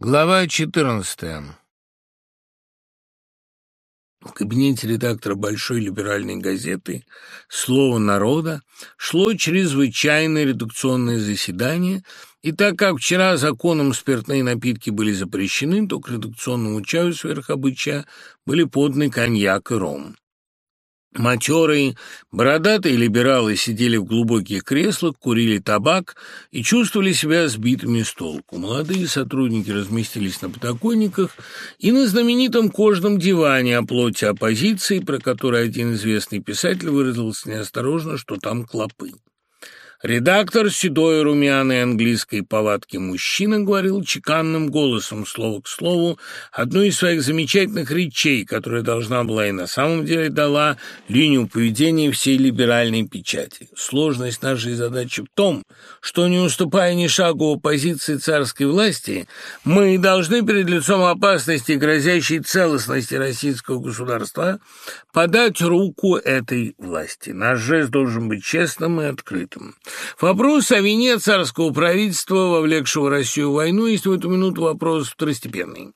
Глава 14. В кабинете редактора большой либеральной газеты «Слово народа» шло чрезвычайное редакционное заседание, и так как вчера законом спиртные напитки были запрещены, то к редакционному чаю сверх обычая были поданы коньяк и ром. Матерые, бородатые либералы сидели в глубоких креслах, курили табак и чувствовали себя сбитыми с толку. Молодые сотрудники разместились на подоконниках и на знаменитом кожном диване о плоти оппозиции, про который один известный писатель выразился неосторожно, что там клопы. Редактор, седой румяной английской повадки мужчина, говорил чеканным голосом, слово к слову, одну из своих замечательных речей, которая должна была и на самом деле дала линию поведения всей либеральной печати. Сложность нашей задачи в том, что, не уступая ни шагу оппозиции царской власти, мы должны перед лицом опасности, грозящей целостности российского государства, подать руку этой власти. Наш жест должен быть честным и открытым. Вопрос о вине царского правительства, вовлекшего Россию в войну, есть в эту минуту вопрос второстепенный.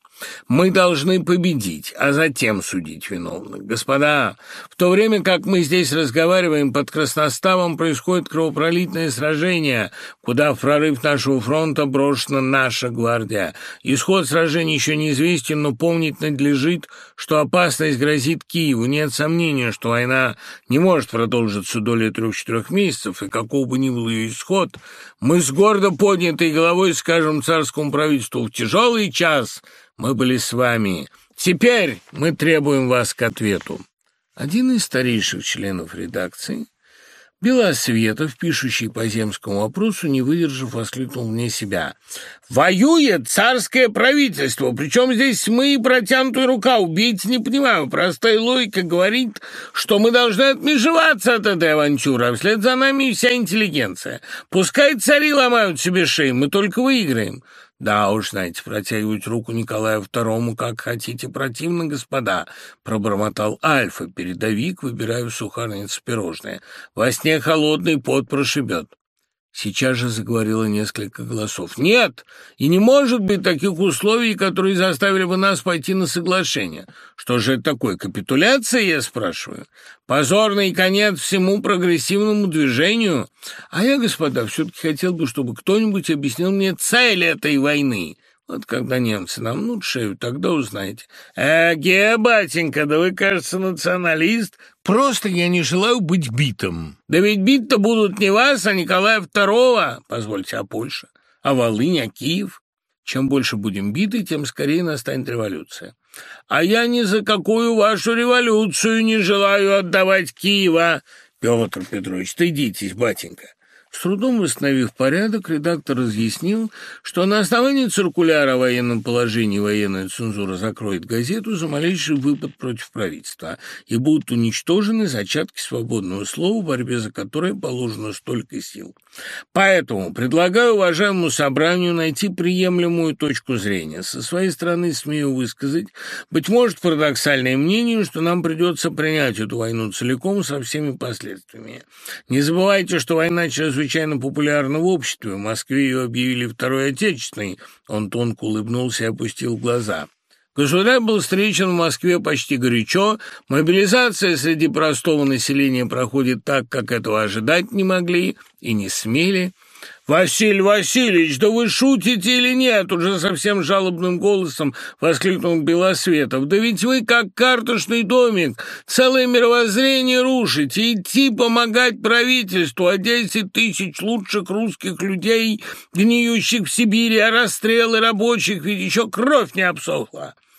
Мы должны победить, а затем судить виновных. Господа, в то время как мы здесь разговариваем, под Красноставом происходит кровопролитное сражение, куда в прорыв нашего фронта брошена наша гвардия. Исход сражения еще неизвестен, но помнить надлежит, что опасность грозит Киеву. Нет сомнения, что война не может продолжиться долей трех-четырех месяцев, и какого бы ни был ее исход, мы с гордо поднятой головой скажем царскому правительству в тяжелый час – мы были с вами. Теперь мы требуем вас к ответу». Один из старейших членов редакции, Белосветов, пишущий по земскому вопросу, не выдержав, воскликнул вне себя. «Воюет царское правительство, причем здесь мы и протянутая рука, убить не понимаю. Простая логика говорит, что мы должны отмежеваться от этой авантюры, а вслед за нами вся интеллигенция. Пускай цари ломают себе шеи, мы только выиграем. «Да уж, знаете, протягивать руку Николаю Второму, как хотите, противно, господа», — пробормотал Альфа, передовик, выбирая в сухарнице пирожное. «Во сне холодный пот прошибет». Сейчас же заговорило несколько голосов. «Нет, и не может быть таких условий, которые заставили бы нас пойти на соглашение. Что же это такое, капитуляция, я спрашиваю? Позорный конец всему прогрессивному движению? А я, господа, все-таки хотел бы, чтобы кто-нибудь объяснил мне цель этой войны». Вот когда немцы намнут шею, тогда узнаете. Эге, батенька, да вы, кажется, националист. Просто я не желаю быть битым. Да ведь бить-то будут не вас, а Николая Второго. Позвольте, а Польша? А Волынь, а Киев? Чем больше будем биты, тем скорее настанет революция. А я ни за какую вашу революцию не желаю отдавать Киева. Петр Петрович, стыдитесь, батенька. С трудом восстановив порядок, редактор разъяснил, что на основании циркуляра о военном положении военная цензура закроет газету за малейший выпад против правительства и будут уничтожены зачатки свободного слова, в борьбе за которое положено столько сил. Поэтому предлагаю уважаемому собранию найти приемлемую точку зрения. Со своей стороны смею высказать, быть может, парадоксальное мнение, что нам придется принять эту войну целиком со всеми последствиями. Не забывайте, что война чрезвычайно популярна в обществе. В Москве ее объявили Второй Отечественной. Он тонко улыбнулся и опустил глаза. Государь был встречен в Москве почти горячо. Мобилизация среди простого населения проходит так, как этого ожидать не могли и не смели. «Василий Васильевич, да вы шутите или нет?» Уже совсем жалобным голосом воскликнул Белосветов. «Да ведь вы как карточный домик, целое мировоззрение рушите, идти помогать правительству, а десять тысяч лучших русских людей, гниющих в Сибири, а расстрелы рабочих, ведь еще кровь не обсохла».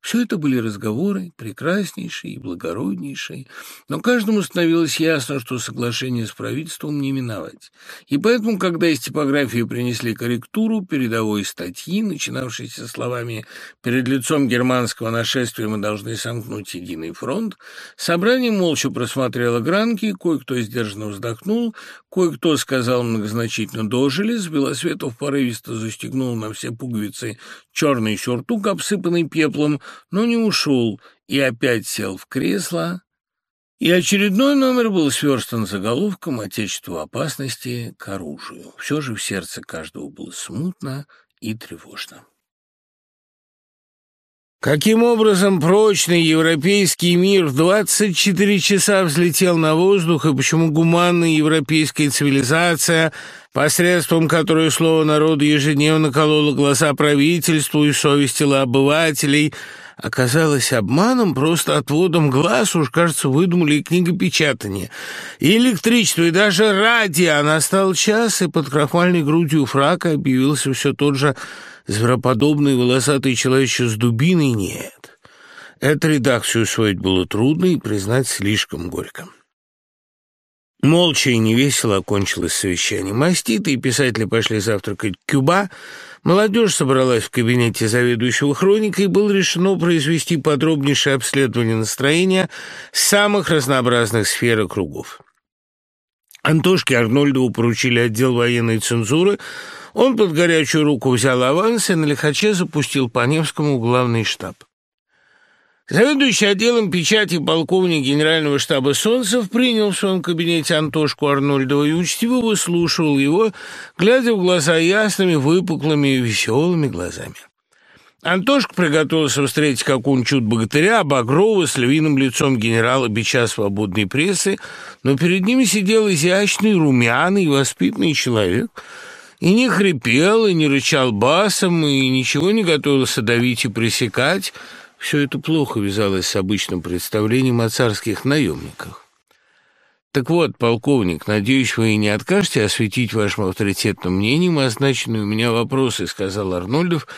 Все это были разговоры, прекраснейшие и благороднейшие, но каждому становилось ясно, что соглашение с правительством не миновать. И поэтому, когда из типографии принесли корректуру передовой статьи, начинавшейся словами «Перед лицом германского нашествия мы должны сомкнуть единый фронт», собрание молча просмотрело гранки, кое-кто сдержанно вздохнул, кое-кто сказал многозначительно «дожили», с Белосветов порывисто застегнул на все пуговицы черный сюртук, обсыпанный пеплом, но не ушел и опять сел в кресло, и очередной номер был сверстан заголовком «Отечество опасности к оружию». Все же в сердце каждого было смутно и тревожно. Каким образом прочный европейский мир в 24 часа взлетел на воздух, и почему гуманная европейская цивилизация, посредством которой слово народа ежедневно кололо глаза правительству и совестила обывателей, оказалась обманом, просто отводом глаз, уж, кажется, выдумали и книгопечатание, и электричество, и даже радио. Настал час, и под крахмальной грудью фрака объявился все тот же звероподобный волосатый человечек с дубиной нет. Эту редакцию усвоить было трудно и признать слишком горько. Молча и невесело окончилось совещание. Маститы и писатели пошли завтракать в Кюба. Молодежь собралась в кабинете заведующего хроникой, и было решено произвести подробнейшее обследование настроения самых разнообразных сфер и кругов. Антошке Арнольдову поручили отдел военной цензуры – он под горячую руку взял аванс и на лихаче запустил по Невскому главный штаб. Заведующий отделом печати полковник генерального штаба Солнцев принял в своем кабинете Антошку Арнольдова и учтиво выслушивал его, глядя в глаза ясными, выпуклыми и веселыми глазами. Антошка приготовился встретить какого-нибудь чуд-богатыря, Багрова с львиным лицом генерала Бича свободной прессы, но перед ним сидел изящный, румяный, воспитанный человек — и не хрипел, и не рычал басом, и ничего не готовился давить и пресекать. Все это плохо вязалось с обычным представлением о царских наемниках. Так вот, полковник, надеюсь, вы не откажете осветить вашим авторитетным мнением означенные у меня вопросы, сказал Арнольдов,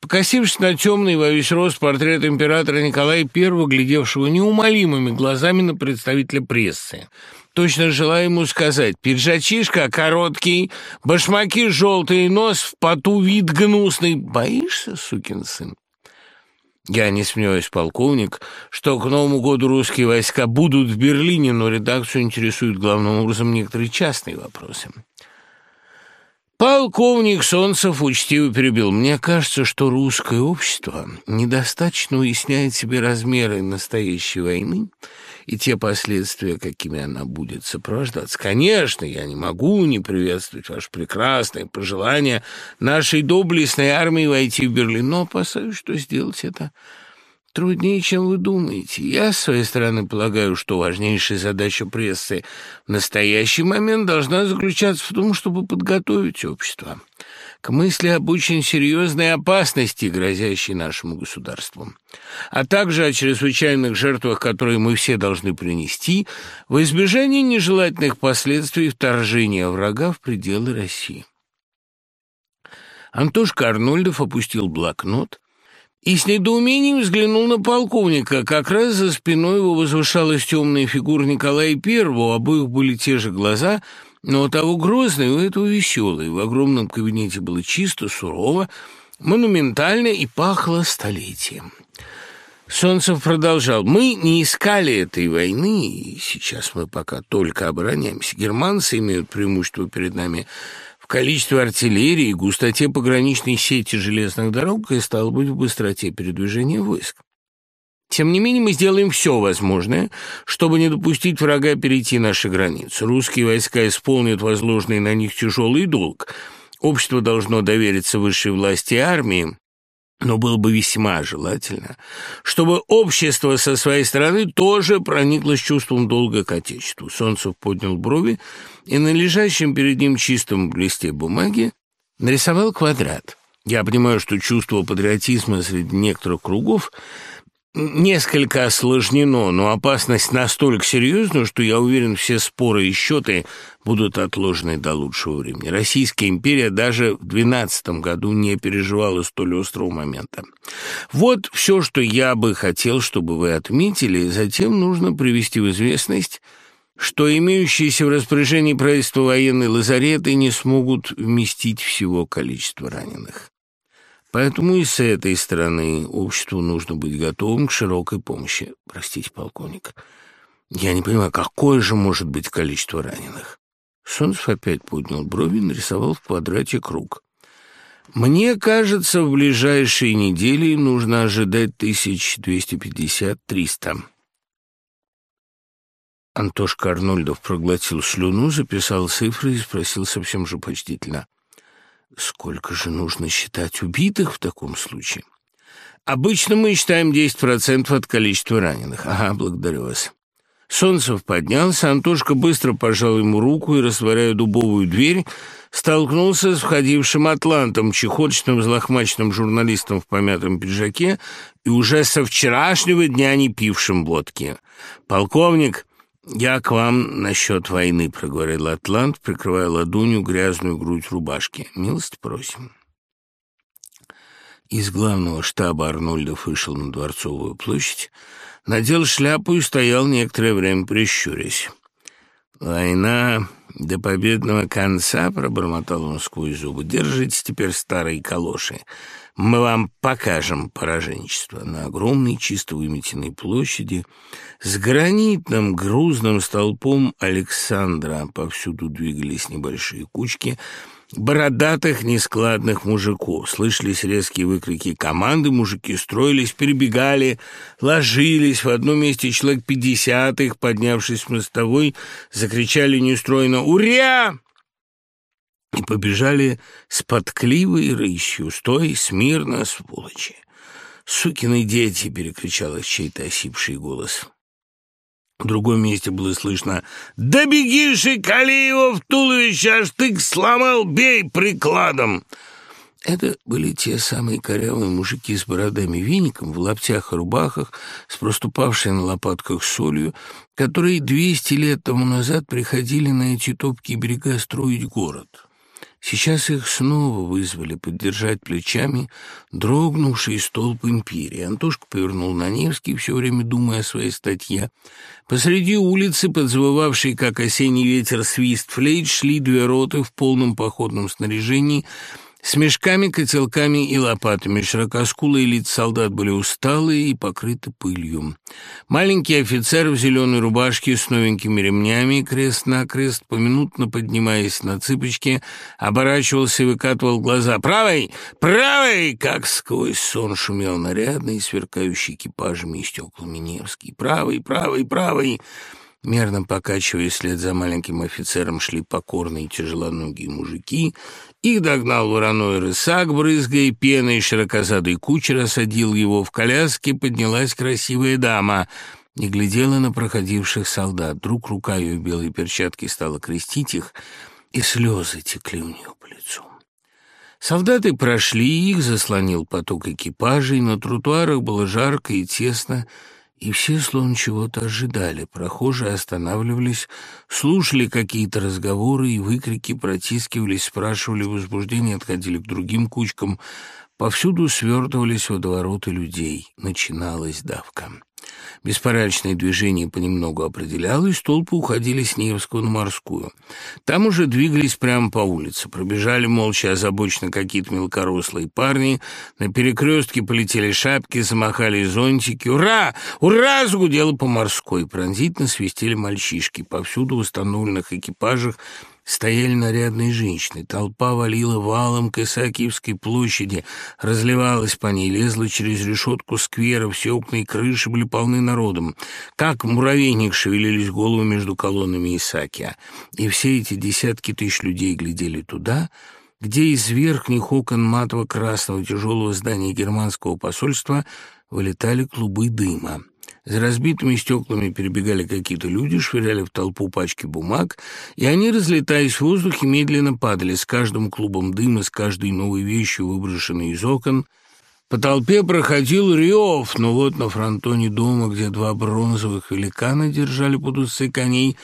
покосившись на темный во весь рост портрет императора Николая I, глядевшего неумолимыми глазами на представителя прессы. Точно желаю ему сказать, пиджачишка короткий, башмаки желтые, нос в поту, вид гнусный. Боишься, сукин сын? Я не смеюсь, полковник, что к Новому году русские войска будут в Берлине, но редакцию интересуют главным образом некоторые частные вопросы. Полковник Солнцев учтиво перебил. Мне кажется, что русское общество недостаточно уясняет себе размеры настоящей войны и те последствия, какими она будет сопровождаться. Конечно, я не могу не приветствовать ваше прекрасное пожелание нашей доблестной армии войти в Берлин, но опасаюсь, что сделать это труднее, чем вы думаете. Я, с своей стороны, полагаю, что важнейшая задача прессы в настоящий момент должна заключаться в том, чтобы подготовить общество к мысли об очень серьезной опасности, грозящей нашему государству, а также о чрезвычайных жертвах, которые мы все должны принести в избежании нежелательных последствий вторжения врага в пределы России. Антошка Арнольдов опустил блокнот и с недоумением взглянул на полковника. Как раз за спиной его возвышалась темная фигура Николая I, у обоих были те же глаза — но у того грозный, у этого веселый. В огромном кабинете было чисто, сурово, монументально и пахло столетием. Солнцев продолжал. «Мы не искали этой войны, и сейчас мы пока только обороняемся. Германцы имеют преимущество перед нами количестве артиллерии, густоте пограничной сети железных дорог и, стало быть, в быстроте передвижения войск. Тем не менее, мы сделаем все возможное, чтобы не допустить врага перейти наши границы. Русские войска исполнят возложенный на них тяжелый долг. Общество должно довериться высшей власти армии, но было бы весьма желательно, чтобы общество со своей стороны тоже проникло с чувством долга к Отечеству. Солнцев поднял брови и на лежащем перед ним чистом листе бумаги нарисовал квадрат. Я понимаю, что чувство патриотизма среди некоторых кругов – несколько осложнено, но опасность настолько серьезна, что, я уверен, все споры и счеты будут отложены до лучшего времени. Российская империя даже в 12 году не переживала столь острого момента. Вот все, что я бы хотел, чтобы вы отметили. Затем нужно привести в известность, что имеющиеся в распоряжении правительства военные лазареты не смогут вместить всего количества раненых. Поэтому и с этой стороны обществу нужно быть готовым к широкой помощи. Простите, полковник, я не понимаю, какое же может быть количество раненых? Солнцев опять поднял брови и нарисовал в квадрате круг. Мне кажется, в ближайшие недели нужно ожидать тысяч двести пятьдесят-триста. Антошка Арнольдов проглотил слюну, записал цифры и спросил совсем же почтительно — Сколько же нужно считать убитых в таком случае? Обычно мы считаем 10% от количества раненых. Ага, благодарю вас. Солнцев поднялся, Антошка быстро пожал ему руку и, растворяя дубовую дверь, столкнулся с входившим атлантом, чехоточным, злохмаченным журналистом в помятом пиджаке и уже со вчерашнего дня не пившим водки. «Полковник, я к вам насчет войны», — проговорил атлант, прикрывая ладонью грязную грудь рубашки. «Милость просим». Из главного штаба Арнольдов вышел на Дворцовую площадь, надел шляпу и стоял некоторое время прищурясь. «Война до победного конца», — пробормотал он сквозь зубы, — «держите теперь старые калоши. Мы вам покажем пораженчество на огромной чисто выметенной площади с гранитным грузным столпом Александра. Повсюду двигались небольшие кучки — бородатых, нескладных мужиков. Слышались резкие выкрики команды, мужики строились, перебегали, ложились. В одном месте человек пятьдесят их, поднявшись с мостовой, закричали неустроенно «Уря!» И побежали с подкливой рысью. «Стой, смирно, сволочи!» «Сукины дети!» — перекричал их чей-то осипший голос. В другом месте было слышно «Да беги же, его в туловище, аж ты сломал, бей прикладом!» Это были те самые корявые мужики с бородами веником, в лаптях и рубахах, с проступавшей на лопатках солью, которые двести лет тому назад приходили на эти топкие берега строить город. Сейчас их снова вызвали поддержать плечами дрогнувший столб империи. Антошка повернул на Невский, все время думая о своей статье. Посреди улицы, подзвывавшей, как осенний ветер, свист флейт, шли две роты в полном походном снаряжении — с мешками, котелками и лопатами широкоскулые лица солдат были усталые и покрыты пылью. Маленький офицер в зеленой рубашке с новенькими ремнями, крест-накрест, поминутно поднимаясь на цыпочки, оборачивался и выкатывал глаза. «Правый! Правый!» Как сквозь сон шумел нарядный, сверкающий экипажами и стеклами Невский. «Правый! Правый! Правый!» Мерно покачиваясь вслед за маленьким офицером, шли покорные тяжелоногие мужики. Их догнал вороной рысак, брызгая пеной, широкозадый кучер осадил его. В коляске поднялась красивая дама и глядела на проходивших солдат. Вдруг рука ее в белой перчатке стала крестить их, и слезы текли у нее по лицу. Солдаты прошли, их заслонил поток экипажей, на тротуарах было жарко и тесно, и все словно чего-то ожидали. Прохожие останавливались, слушали какие-то разговоры и выкрики, протискивались, спрашивали возбуждение, отходили к другим кучкам. Повсюду свертывались водовороты людей. Начиналась давка. Беспорядочное движение понемногу определялось, толпы уходили с Невского на Морскую. Там уже двигались прямо по улице, пробежали молча озабоченно какие-то мелкорослые парни, на перекрестке полетели шапки, замахали зонтики. «Ура! Ура!» — загудело по Морской, пронзительно свистели мальчишки. Повсюду в установленных экипажах стояли нарядные женщины. Толпа валила валом к Исаакиевской площади, разливалась по ней, лезла через решетку сквера, все окна и крыши были полны народом. Как муравейник шевелились головы между колоннами Исаакия. И все эти десятки тысяч людей глядели туда, где из верхних окон матово-красного тяжелого здания германского посольства вылетали клубы дыма. За разбитыми стеклами перебегали какие-то люди, швыряли в толпу пачки бумаг, и они, разлетаясь в воздухе, медленно падали с каждым клубом дыма, с каждой новой вещью, выброшенной из окон. По толпе проходил рев, но вот на фронтоне дома, где два бронзовых великана держали под усы коней,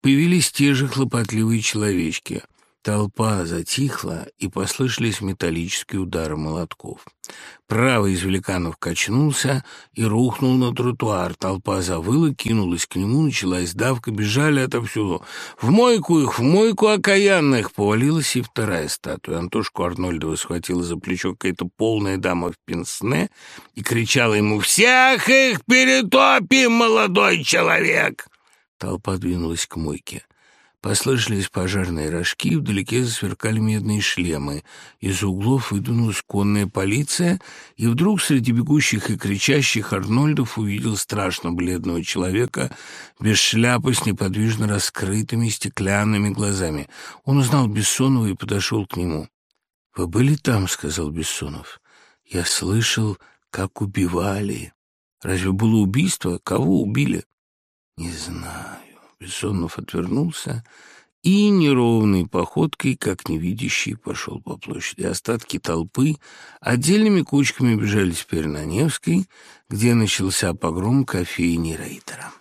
появились те же хлопотливые человечки — Толпа затихла, и послышались металлические удары молотков. Правый из великанов качнулся и рухнул на тротуар. Толпа завыла, кинулась к нему, началась давка, бежали отовсюду. В мойку их, в мойку окаянных! Повалилась и вторая статуя. Антошку Арнольдова схватила за плечо какая-то полная дама в пенсне и кричала ему «Всех их перетопим, молодой человек!» Толпа двинулась к мойке. Послышались пожарные рожки, вдалеке засверкали медные шлемы. Из углов выдвинулась конная полиция, и вдруг среди бегущих и кричащих Арнольдов увидел страшно бледного человека без шляпы с неподвижно раскрытыми стеклянными глазами. Он узнал Бессонова и подошел к нему. «Вы были там?» — сказал Бессонов. «Я слышал, как убивали. Разве было убийство? Кого убили? Не знаю. Бессонов отвернулся и неровной походкой, как невидящий, пошел по площади. Остатки толпы отдельными кучками бежали теперь на Невской, где начался погром кофейни Рейтера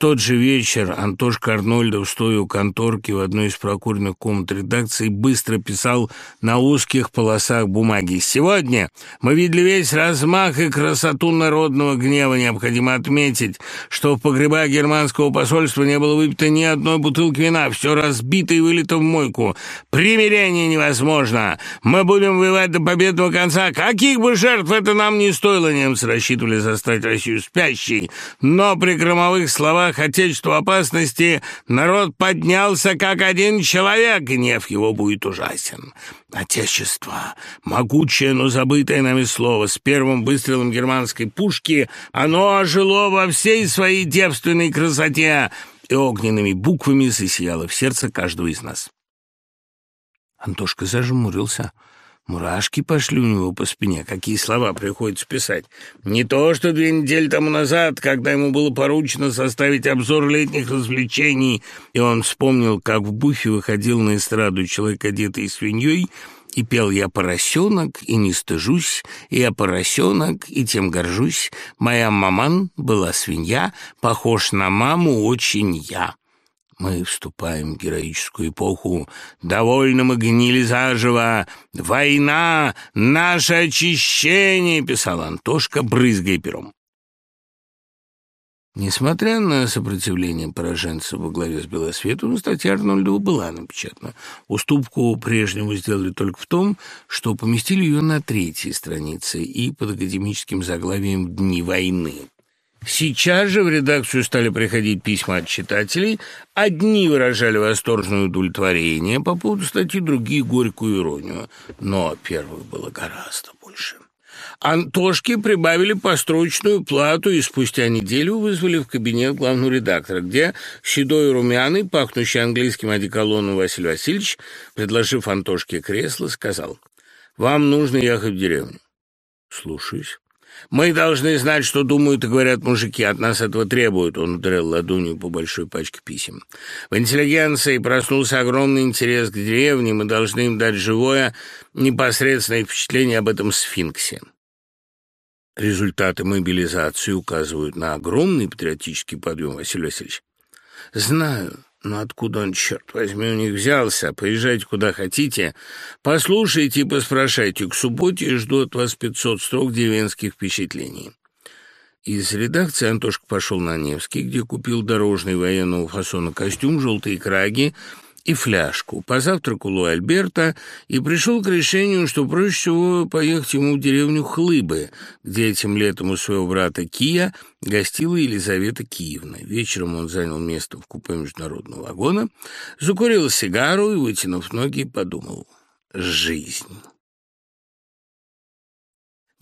тот же вечер Антошка Арнольдов, стоя у конторки в одной из прокуренных комнат редакции, быстро писал на узких полосах бумаги. «Сегодня мы видели весь размах и красоту народного гнева. Необходимо отметить, что в погребах германского посольства не было выпито ни одной бутылки вина. Все разбито и вылито в мойку. Примирение невозможно. Мы будем воевать до победного конца. Каких бы жертв это нам не стоило, немцы рассчитывали застать Россию спящей. Но при громовых словах глазах Отечеству опасности народ поднялся как один человек, гнев его будет ужасен. Отечество, могучее, но забытое нами слово, с первым выстрелом германской пушки, оно ожило во всей своей девственной красоте и огненными буквами засияло в сердце каждого из нас. Антошка зажмурился — Мурашки пошли у него по спине. Какие слова приходится писать. Не то, что две недели тому назад, когда ему было поручено составить обзор летних развлечений, и он вспомнил, как в буфе выходил на эстраду человек, одетый свиньей, и пел «Я поросенок, и не стыжусь, и я поросенок, и тем горжусь. Моя маман была свинья, похож на маму очень я». Мы вступаем в героическую эпоху. Довольно мы гнили заживо. Война — наше очищение, писал Антошка, брызгая пером. Несмотря на сопротивление пораженцев во главе с Белосветом, статья Арнольдова была напечатана. Уступку прежнему сделали только в том, что поместили ее на третьей странице и под академическим заглавием «Дни войны». Сейчас же в редакцию стали приходить письма от читателей. Одни выражали восторженное удовлетворение по поводу статьи, другие — горькую иронию. Но первых было гораздо больше. Антошке прибавили построчную плату и спустя неделю вызвали в кабинет главного редактора, где седой и румяный, пахнущий английским одеколоном Василий Васильевич, предложив Антошке кресло, сказал, «Вам нужно ехать в деревню». «Слушаюсь». Мы должны знать, что думают и говорят мужики. От нас этого требуют. Он ударил ладонью по большой пачке писем. В интеллигенции проснулся огромный интерес к деревне. Мы должны им дать живое, непосредственное впечатление об этом сфинксе. Результаты мобилизации указывают на огромный патриотический подъем, Василий Васильевич. Знаю. Но откуда он, черт возьми, у них взялся? Поезжайте куда хотите. Послушайте и поспрашайте. К субботе жду от вас пятьсот строк деревенских впечатлений. Из редакции Антошка пошел на Невский, где купил дорожный военного фасона костюм, желтые краги, и фляжку. Позавтракал у Альберта и пришел к решению, что проще всего поехать ему в деревню Хлыбы, где этим летом у своего брата Кия гостила Елизавета Киевна. Вечером он занял место в купе международного вагона, закурил сигару и, вытянув ноги, подумал «Жизнь».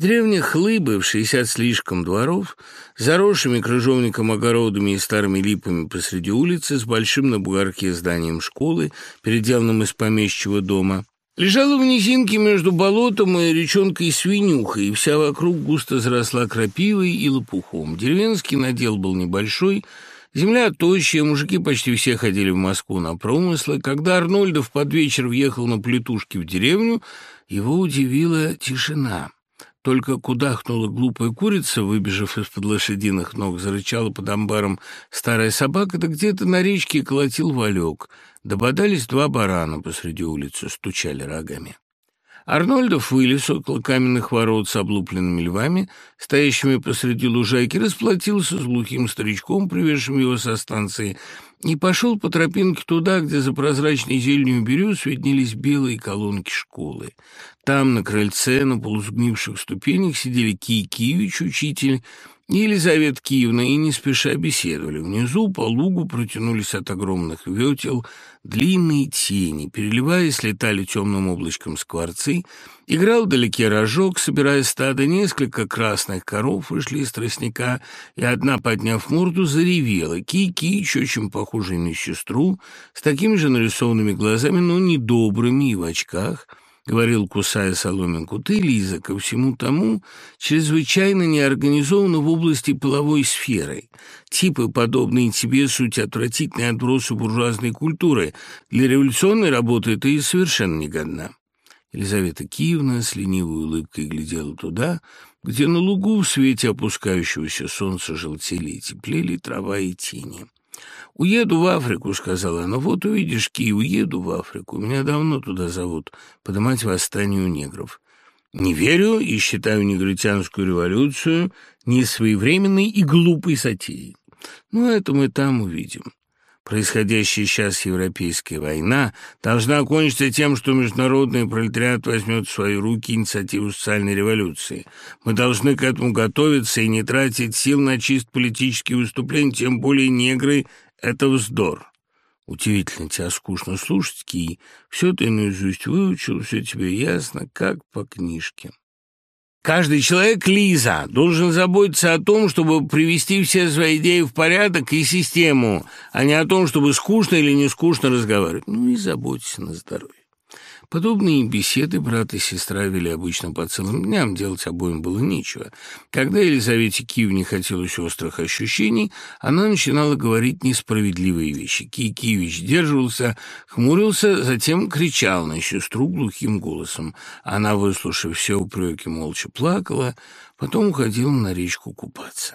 Деревня Хлыбы в шестьдесят слишком дворов, заросшими крыжовником огородами и старыми липами посреди улицы, с большим на бугорке зданием школы, переделанным из помещичьего дома, лежала в низинке между болотом и речонкой Свинюхой, и вся вокруг густо заросла крапивой и лопухом. Деревенский надел был небольшой, Земля тощая, мужики почти все ходили в Москву на промыслы. Когда Арнольдов под вечер въехал на плетушки в деревню, его удивила тишина. Только кудахнула глупая курица, выбежав из-под лошадиных ног, зарычала под амбаром старая собака, да где-то на речке колотил валек. Дободались два барана посреди улицы, стучали рогами. Арнольдов вылез около каменных ворот с облупленными львами, стоящими посреди лужайки, расплатился с глухим старичком, привезшим его со станции, и пошел по тропинке туда, где за прозрачной зеленью берез виднелись белые колонки школы. Там, на крыльце, на полусгнивших ступенях, сидели Кий Киевич, учитель, Елизавета Киевна, и не спеша беседовали. Внизу по лугу протянулись от огромных ветел длинные тени, переливаясь, летали темным облачком скворцы, играл вдалеке рожок, собирая стадо, несколько красных коров вышли из тростника, и одна, подняв морду, заревела. Ки-Кич, очень похожий на сестру, с такими же нарисованными глазами, но недобрыми и в очках — говорил, кусая соломинку, ты, Лиза, ко всему тому чрезвычайно неорганизована в области половой сферы. Типы, подобные тебе, суть отвратительные отбросы буржуазной культуры. Для революционной работы ты совершенно негодна. Елизавета Киевна с ленивой улыбкой глядела туда, где на лугу в свете опускающегося солнца желтели и теплели трава и тени. «Уеду в Африку», — сказала она. «Вот увидишь, Ки, уеду в Африку. Меня давно туда зовут, поднимать восстание у негров. Не верю и считаю негритянскую революцию несвоевременной и глупой затеей. Но это мы там увидим. Происходящая сейчас европейская война должна окончиться тем, что международный пролетариат возьмет в свои руки инициативу социальной революции. Мы должны к этому готовиться и не тратить сил на чисто политические выступления, тем более негры — это вздор. Удивительно тебя скучно слушать, Ки. Все ты наизусть выучил, все тебе ясно, как по книжке. Каждый человек, Лиза, должен заботиться о том, чтобы привести все свои идеи в порядок и систему, а не о том, чтобы скучно или не скучно разговаривать. Ну и заботься на здоровье. Подобные беседы брат и сестра вели обычно по целым дням, делать обоим было нечего. Когда Елизавете Киевне хотелось острых ощущений, она начинала говорить несправедливые вещи. Ки Киевич держался, хмурился, затем кричал на сестру глухим голосом. Она, выслушав все упреки, молча плакала, потом уходила на речку купаться.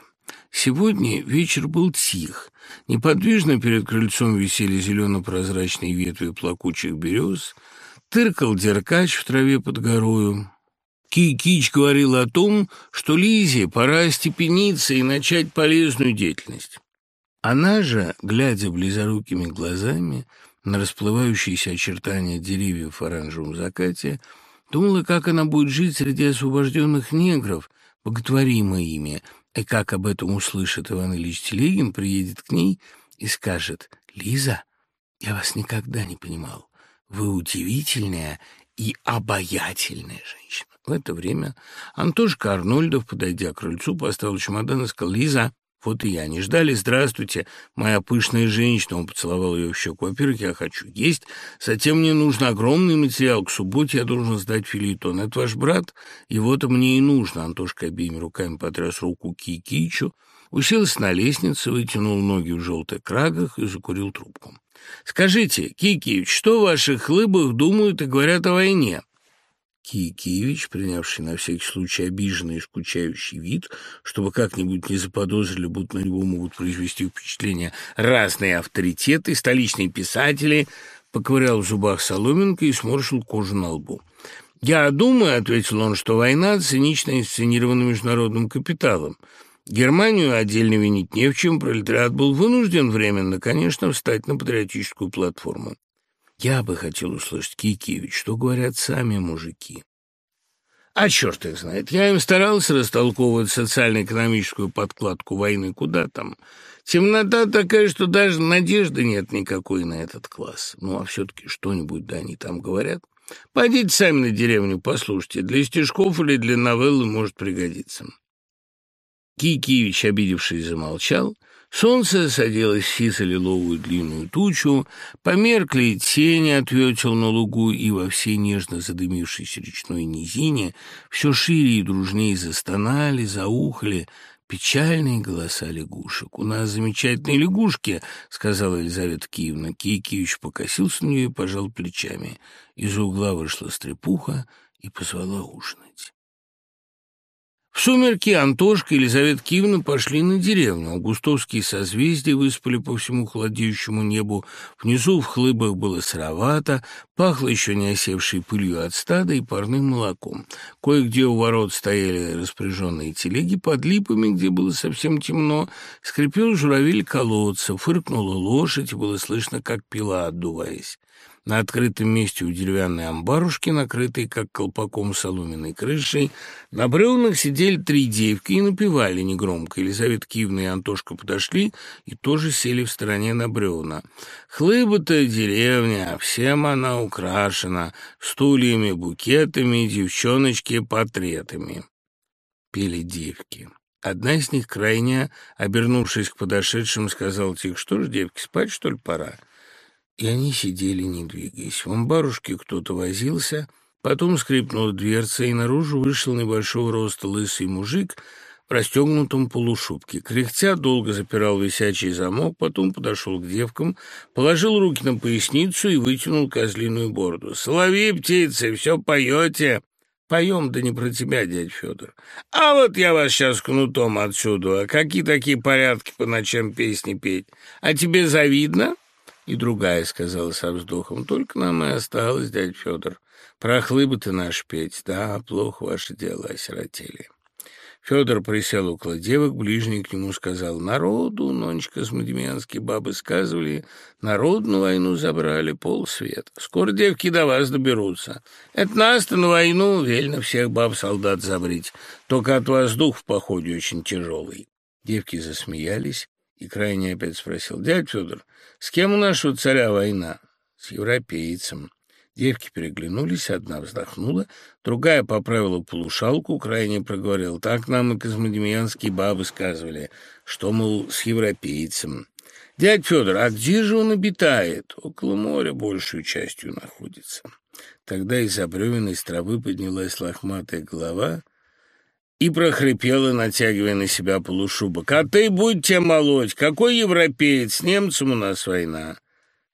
Сегодня вечер был тих. Неподвижно перед крыльцом висели зелено-прозрачные ветви плакучих берез — Тыркал деркач в траве под горою. Ки-Кич говорил о том, что Лизе пора остепениться и начать полезную деятельность. Она же, глядя близорукими глазами на расплывающиеся очертания деревьев в оранжевом закате, думала, как она будет жить среди освобожденных негров, боготворимой ими, и как об этом услышит Иван Ильич Телегин, приедет к ней и скажет «Лиза, я вас никогда не понимал. Вы удивительная и обаятельная женщина. В это время Антошка Арнольдов, подойдя к крыльцу, поставил чемодан и сказал, «Лиза, вот и я. Не ждали? Здравствуйте, моя пышная женщина». Он поцеловал ее в щеку. «Во-первых, я хочу есть. Затем мне нужен огромный материал. К субботе я должен сдать филитон. Это ваш брат? Его-то мне и нужно». Антошка обеими руками потряс руку Кикичу, уселся на лестнице, вытянул ноги в желтых крагах и закурил трубку. Скажите, Кикиевич, что в ваших хлыбах думают и говорят о войне?» Кикиевич, принявший на всякий случай обиженный и скучающий вид, чтобы как-нибудь не заподозрили, будто на него могут произвести впечатление разные авторитеты, столичные писатели, поковырял в зубах соломинкой и сморщил кожу на лбу. «Я думаю», — ответил он, — «что война цинично инсценирована международным капиталом. Германию отдельно винить не в чем, пролетариат был вынужден временно, конечно, встать на патриотическую платформу. Я бы хотел услышать, Кикевич, что говорят сами мужики. А черт их знает, я им старался растолковывать социально-экономическую подкладку войны, куда там. Темнота такая, что даже надежды нет никакой на этот класс. Ну, а все-таки что-нибудь, да, они там говорят. Пойдите сами на деревню, послушайте, для стишков или для новеллы может пригодиться. Кикиевич, обидевшись, замолчал. Солнце садилось в сизо-лиловую длинную тучу, померкли тени от ветел на лугу, и во всей нежно задымившейся речной низине все шире и дружнее застонали, заухали печальные голоса лягушек. «У нас замечательные лягушки», — сказала Елизавета Киевна. Кикиевич покосился на нее и пожал плечами. Из угла вышла стрепуха и позвала ужинать. В сумерки Антошка и Елизавета Киевна пошли на деревню. Августовские созвездия выспали по всему холодеющему небу. Внизу в хлыбах было сыровато, пахло еще не осевшей пылью от стада и парным молоком. Кое-где у ворот стояли распоряженные телеги под липами, где было совсем темно. Скрипел журавель колодца, фыркнула лошадь, и было слышно, как пила, отдуваясь. На открытом месте у деревянной амбарушки, накрытой, как колпаком соломенной крышей, на бревнах сидели три девки и напевали негромко. Елизавета Киевна и Антошка подошли и тоже сели в стороне на бревна. Хлыба-то деревня, всем она украшена, стульями, букетами, девчоночки-портретами. Пели девки. Одна из них, крайне обернувшись к подошедшим, сказала тихо, что ж, девки, спать, что ли, пора? И они сидели, не двигаясь. В амбарушке кто-то возился, Потом скрипнула дверца, и наружу вышел небольшого роста лысый мужик в расстегнутом полушубке. Кряхтя долго запирал висячий замок, потом подошел к девкам, положил руки на поясницу и вытянул козлиную бороду. «Соловьи, птицы, все поете!» «Поем, да не про тебя, дядь Федор. А вот я вас сейчас кнутом отсюда. А какие такие порядки по ночам песни петь? А тебе завидно?» И другая сказала со вздохом, «Только нам и осталось, дядь Федор. Про хлыбы ты наш петь. Да, плохо ваше дело осиротели». Федор присел около девок, ближний к нему сказал, «Народу, Нонечка Смодемьянский, бабы сказывали, народ на войну забрали полсвета. Скоро девки до вас доберутся. Это нас-то на войну вельно всех баб-солдат забрить, только от вас дух в походе очень тяжелый». Девки засмеялись, и крайне опять спросил, «Дядь Федор, с кем у нашего царя война?» «С европейцем». Девки переглянулись, одна вздохнула, другая поправила полушалку, крайне проговорила. Так нам и космодемьянские бабы сказывали, что, мол, с европейцем. «Дядь Федор, а где же он обитает?» «Около моря большую частью находится». Тогда из травы поднялась лохматая голова и прохрипела, натягивая на себя полушубок. «А ты будь молоть! Какой европеец? С немцем у нас война!»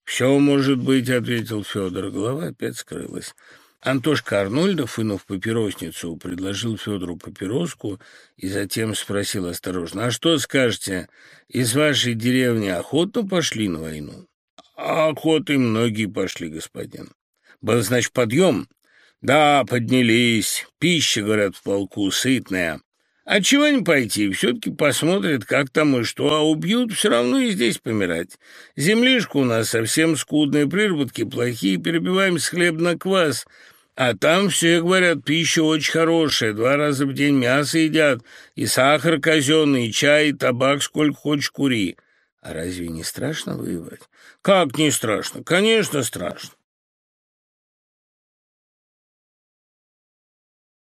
«Все может быть», — ответил Федор. Голова опять скрылась. Антошка Арнольдов, вынув папиросницу, предложил Федору папироску и затем спросил осторожно, «А что скажете, из вашей деревни охотно пошли на войну?» «Охоты многие пошли, господин». «Был, значит, подъем?» «Да, поднялись. Пища, говорят, в полку сытная. А чего не пойти? Все-таки посмотрят, как там и что, а убьют, все равно и здесь помирать. Землишка у нас совсем скудная, приработки плохие, перебиваем с хлеб на квас. А там все, говорят, пища очень хорошая, два раза в день мясо едят, и сахар казенный, и чай, и табак, сколько хочешь кури. А разве не страшно воевать? Как не страшно? Конечно, страшно.